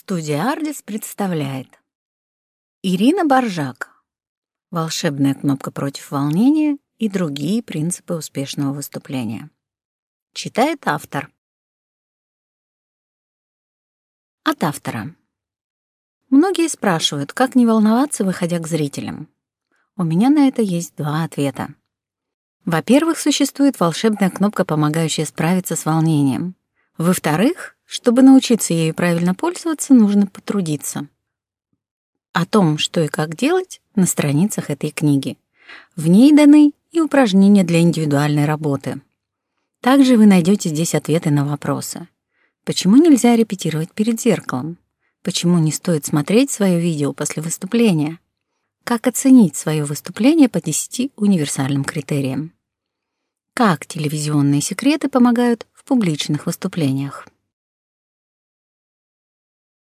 Студия Ардис представляет Ирина Боржак «Волшебная кнопка против волнения» и другие принципы успешного выступления. Читает автор. От автора. Многие спрашивают, как не волноваться, выходя к зрителям. У меня на это есть два ответа. Во-первых, существует волшебная кнопка, помогающая справиться с волнением. Во-вторых, чтобы научиться ею правильно пользоваться, нужно потрудиться. О том, что и как делать, на страницах этой книги. В ней даны и упражнения для индивидуальной работы. Также вы найдете здесь ответы на вопросы. Почему нельзя репетировать перед зеркалом? Почему не стоит смотреть свое видео после выступления? Как оценить свое выступление по 10 универсальным критериям? Как телевизионные секреты помогают в публичных выступлениях?